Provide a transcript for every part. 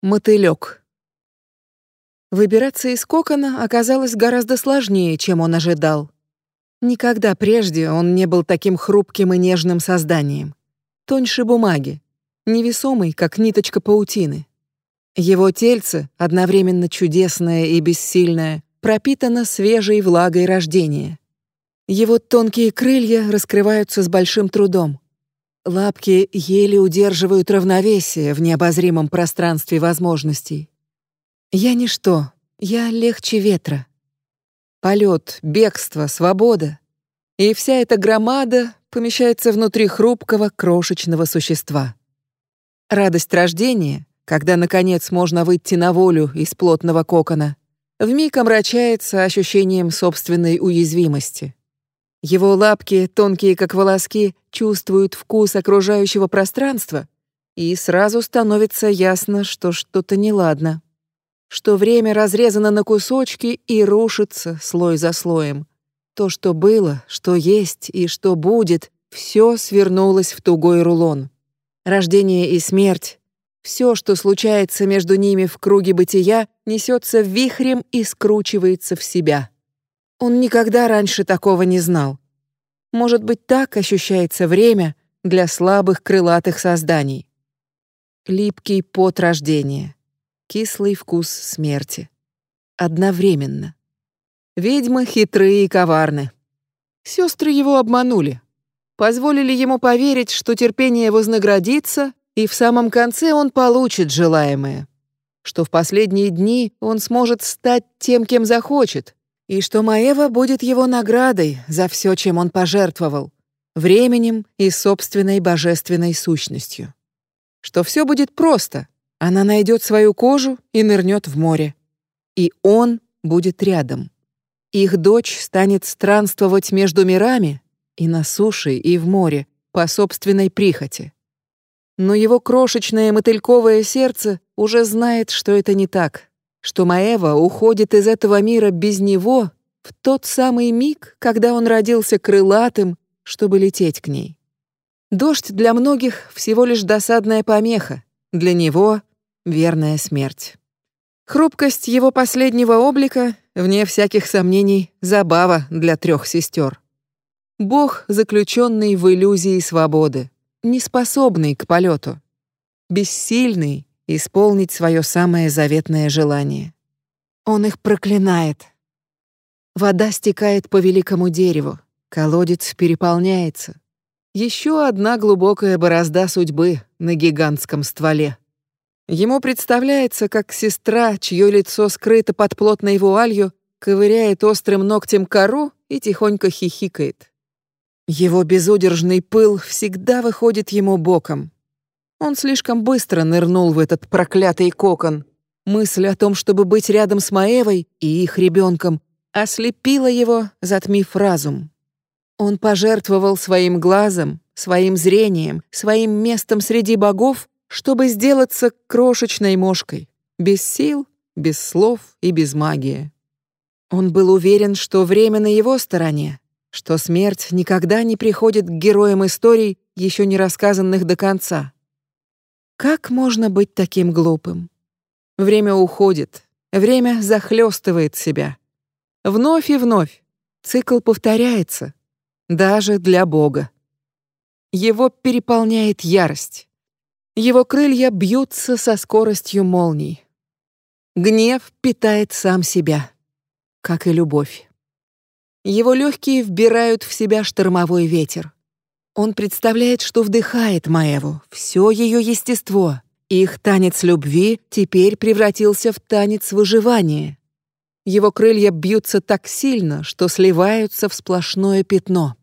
Мотылёк. Выбираться из кокона оказалось гораздо сложнее, чем он ожидал. Никогда прежде он не был таким хрупким и нежным созданием. Тоньше бумаги, невесомый, как ниточка паутины. Его тельце, одновременно чудесное и бессильное, пропитано свежей влагой рождения. Его тонкие крылья раскрываются с большим трудом. Лапки еле удерживают равновесие в необозримом пространстве возможностей. Я ничто, я легче ветра. Полет, бегство, свобода. И вся эта громада помещается внутри хрупкого, крошечного существа. Радость рождения, когда, наконец, можно выйти на волю из плотного кокона, вмиг омрачается ощущением собственной уязвимости. Его лапки, тонкие как волоски, чувствуют вкус окружающего пространства, и сразу становится ясно, что что-то неладно. Что время разрезано на кусочки и рушится слой за слоем. То, что было, что есть и что будет, все свернулось в тугой рулон. Рождение и смерть, все, что случается между ними в круге бытия, несется вихрем и скручивается в себя. Он никогда раньше такого не знал. Может быть, так ощущается время для слабых крылатых созданий. Липкий пот рождения, кислый вкус смерти. Одновременно. Ведьмы хитрые и коварны. Сестры его обманули. Позволили ему поверить, что терпение вознаградится, и в самом конце он получит желаемое. Что в последние дни он сможет стать тем, кем захочет, и что Маева будет его наградой за все, чем он пожертвовал, временем и собственной божественной сущностью. Что все будет просто, она найдет свою кожу и нырнет в море. И он будет рядом. Их дочь станет странствовать между мирами и на суше, и в море, по собственной прихоти. Но его крошечное мотыльковое сердце уже знает, что это не так что Маева уходит из этого мира без него в тот самый миг, когда он родился крылатым, чтобы лететь к ней. Дождь для многих всего лишь досадная помеха, для него — верная смерть. Хрупкость его последнего облика, вне всяких сомнений, забава для трех сестер. Бог, заключенный в иллюзии свободы, неспособный к полету, бессильный исполнить свое самое заветное желание. Он их проклинает. Вода стекает по великому дереву, колодец переполняется. Еще одна глубокая борозда судьбы на гигантском стволе. Ему представляется, как сестра, чье лицо скрыто под плотной вуалью, ковыряет острым ногтем кору и тихонько хихикает. Его безудержный пыл всегда выходит ему боком. Он слишком быстро нырнул в этот проклятый кокон. Мысль о том, чтобы быть рядом с Маевой и их ребенком, ослепила его, затмив разум. Он пожертвовал своим глазом, своим зрением, своим местом среди богов, чтобы сделаться крошечной мошкой, без сил, без слов и без магии. Он был уверен, что время на его стороне, что смерть никогда не приходит к героям историй, еще не рассказанных до конца. Как можно быть таким глупым? Время уходит, время захлестывает себя. Вновь и вновь цикл повторяется, даже для Бога. Его переполняет ярость. Его крылья бьются со скоростью молний. Гнев питает сам себя, как и любовь. Его легкие вбирают в себя штормовой ветер. Он представляет, что вдыхает Маеву, все ее естество. Их танец любви теперь превратился в танец выживания. Его крылья бьются так сильно, что сливаются в сплошное пятно.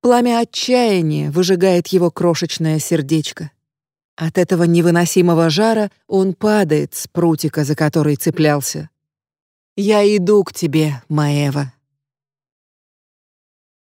Пламя отчаяния выжигает его крошечное сердечко. От этого невыносимого жара он падает с прутика, за который цеплялся. «Я иду к тебе, Маева»,